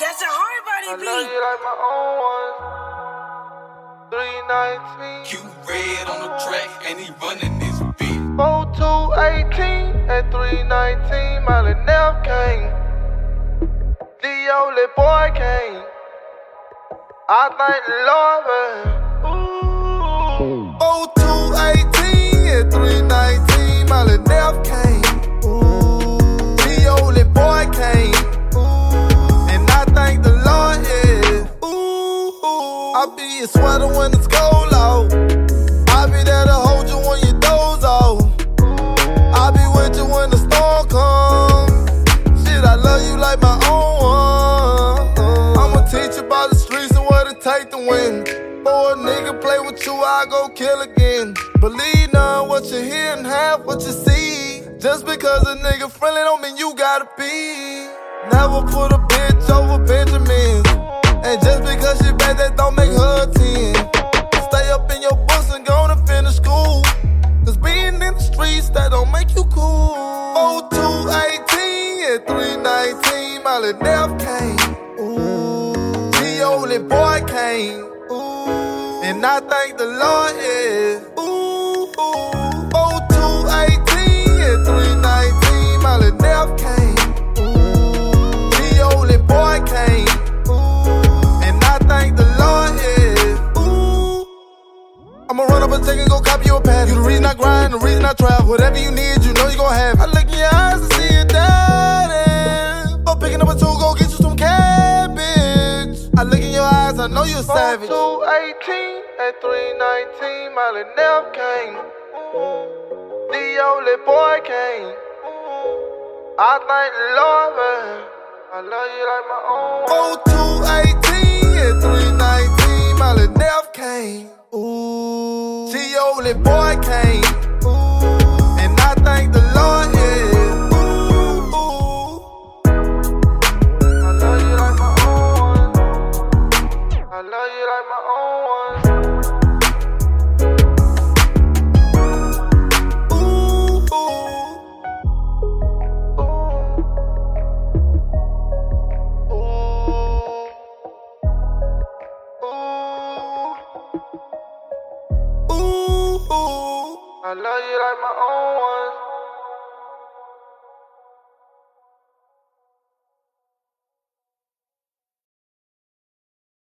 that's a hard I body love beat. you like my own one. 319. Q red on the track and he running this beat. 4218 at 319. Molly Neff came. The only boy came. I thank the Lord. Ooh. 0218 Ooh. sweater when it's cold out. I be there to hold you when you doze off. I be with you when the storm comes. Shit, I love you like my own one. I'ma teach you about the streets and what it take to win. For a nigga play with you, I go kill again. Believe none what you hear and half what you see. Just because a nigga friendly don't mean you gotta be. Never put a bitch over Benjamins. 319, Molly Neff came. The only boy came. And I thank the Lord, yeah. Ooh, ooh. 0218 and 319, Molly Neff came. Ooh, the only boy came. Ooh, and I thank the Lord, yeah. I'ma run up a and go copy you a pad. You the reason I grind, the reason I travel. Whatever you need, you know you gon' have it. I look in your eyes know you're a savage. 218 at 319, Molly Neff came. The only boy came. I thank the Lord, man. I love you like my own. 0218 and 319, Molly Neff came. Ooh, the only boy came. You like my own one.